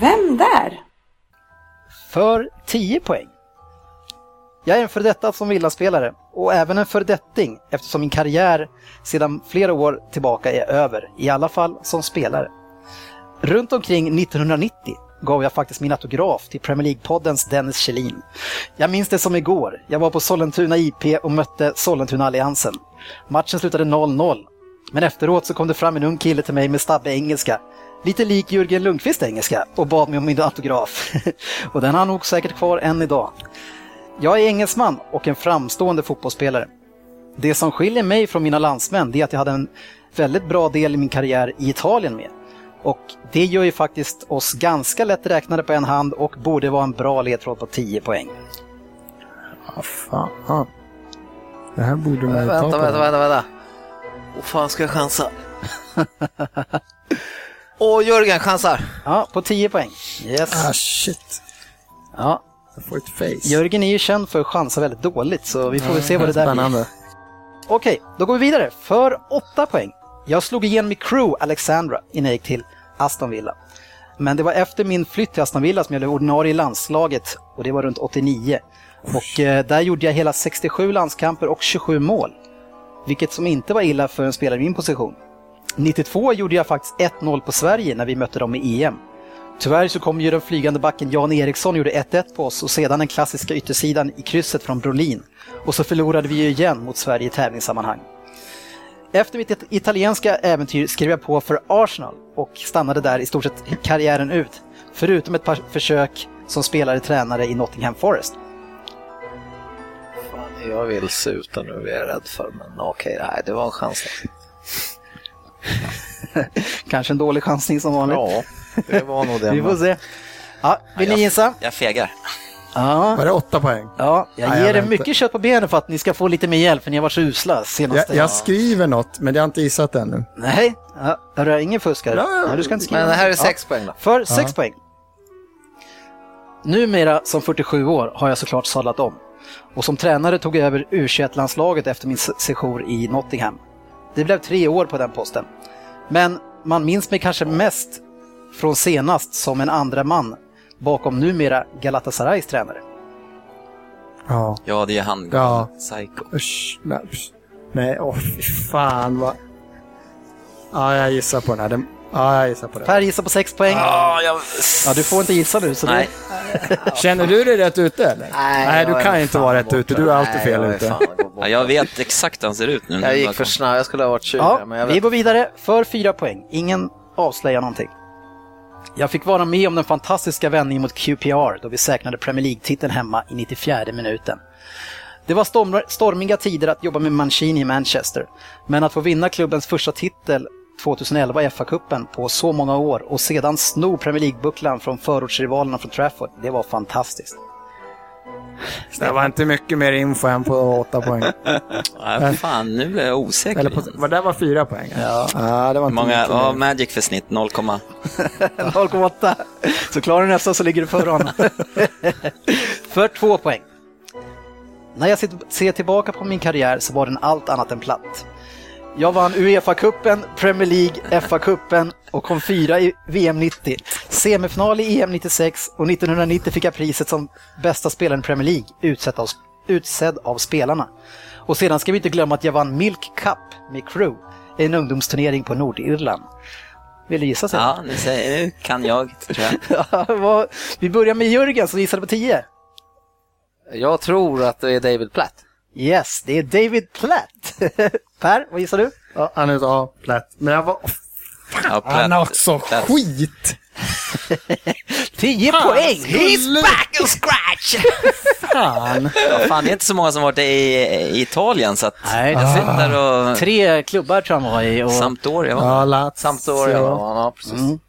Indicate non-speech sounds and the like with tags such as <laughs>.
Vem där? för 10 poäng. Jag är en före detta som villaspelare och även en föredetting eftersom min karriär sedan flera år tillbaka är över, i alla fall som spelare. Runt omkring 1990 gav jag faktiskt min autograf till Premier League-poddens Dennis Kjellin. Jag minns det som igår. Jag var på Sollentuna IP och mötte Sollentuna-alliansen. Matchen slutade 0-0. Men efteråt så kom det fram en ung kille till mig med stabbe engelska. Lite lik Jörgen Lundqvist engelska och bad mig om min autograf. <laughs> och den har han nog säkert kvar än idag. Jag är engelsman och en framstående fotbollsspelare. Det som skiljer mig från mina landsmän är att jag hade en väldigt bra del i min karriär i Italien med. Och det gör ju faktiskt oss ganska lätt räknade på en hand och borde vara en bra ledtråd på 10 poäng. Ja, fan. Det här borde man ju ta Vänta, på. vänta, vänta, vänta. Åh fan ska jag chansa? <laughs> Åh, Jörgen chansar. Ja, på 10 poäng. Yes. Ah, shit. Ja, Jag får ett face. Jörgen är ju känd för att chansa väldigt dåligt så vi får väl se vad det där blir. Okej, då går vi vidare för 8 poäng. Jag slog igenom i Crew Alexandra innan jag gick till Aston Villa. Men det var efter min flytt till Aston Villa som jag blev ordinarie i landslaget och det var runt 89. Och eh, där gjorde jag hela 67 landskamper och 27 mål. Vilket som inte var illa för en spelare i min position. 92 gjorde jag faktiskt 1-0 på Sverige när vi mötte dem i EM. Tyvärr så kom ju den flygande backen Jan Eriksson och gjorde 1-1 på oss och sedan den klassiska yttersidan i krysset från Brolin. Och så förlorade vi ju igen mot Sverige i tävlingssammanhang. Efter mitt italienska äventyr skrev jag på för Arsenal och stannade där i stort sett karriären ut. Förutom ett par försök som spelare tränare i Nottingham Forest. Fan, jag vill suta nu, är jag rädd för. Men okej, okay, det var en chans. <laughs> Kanske en dålig chansning som vanligt. Ja, det var nog <laughs> det. Vi får se. Ja, vill ni gissa? Jag fegar. Ja, Var det åtta poäng? ja jag Nej, ger jag er inte. mycket kött på benen för att ni ska få lite mer hjälp för ni har varit så usla Jag, senaste. jag skriver något, men jag har inte gissat ännu. Nej, ja, är det ingen fuskare? Ja, ja. Nej, du ska inte skriva. Men det här är Ja. sex poäng då. För 6 poäng. Numera som 47 år har jag såklart sadlat om. Och som tränare tog jag över U21-landslaget efter min se- sejour i Nottingham. Det blev tre år på den posten. Men man minns mig kanske mest från senast som en andra man bakom numera Galatasarays tränare. Ja. Ja, det är han. Ja. Psycho. Usch, nej, usch. Nej, åh fy fan vad... Ja, jag gissar på den här. Den... Ja, jag gissar på den. Per gissar på 6 poäng. Ja, jag... Ja, du får inte gissa nu. Så Nej. Känner du dig rätt ute eller? Nej, du jag kan inte vara rätt borta. ute. Du är alltid Nej, fel ute. Ja, jag vet exakt hur han ser ut nu. Jag gick för snabbt, jag skulle ha varit 20. Ja, men jag vi vet. går vidare för fyra poäng. Ingen avslöjar någonting. Jag fick vara med om den fantastiska vändningen mot QPR då vi säkrade Premier League-titeln hemma i 94 minuten. Det var storm- stormiga tider att jobba med Mancini i Manchester, men att få vinna klubbens första titel 2011 i FA-cupen på så många år och sedan sno Premier League-bucklan från förortsrivalerna från Trafford, det var fantastiskt. Det var inte mycket mer info än på åtta poäng. <laughs> Ja, fan, nu är jag osäker. Eller på, vad där var fyra poäng? Ja. ja det var inte många, vad. Magic för snitt? 0, 0,8. <laughs> Så klarar du nästa så ligger du före honom. <laughs> För två poäng. När jag ser tillbaka på min karriär så var den allt annat än platt. Jag vann Uefa-cupen, Premier League, FA-cupen och kom fyra i VM 90. Semifinal i EM 96 och 1990 fick jag priset som bästa spelaren i Premier League utsedd av, utsedd av spelarna. Och sedan ska vi inte glömma att jag vann Milk Cup med Crew, en ungdomsturnering på Nordirland. Vill du gissa sen? Ja, nu, säger, nu kan jag, tror jag. <laughs> Ja, vad- vi börjar med Jörgen som gissade på 10. Jag tror att det är David Platt. Yes, det är David Platt. <laughs> per, vad gissar du? Ja, han är ja, platt. Men jag var... Ja, Han har också Platt. skit! <laughs> 10 Fan, poäng! skulle- back and scratch! Fan! Ja, fan, det är inte så många som varit i, i Italien, så att Nej, jag sitter och... Tre klubbar tror jag han var i. Och... Sampdoria, va? Ja, Lazio. Sampdoria var han, ja precis.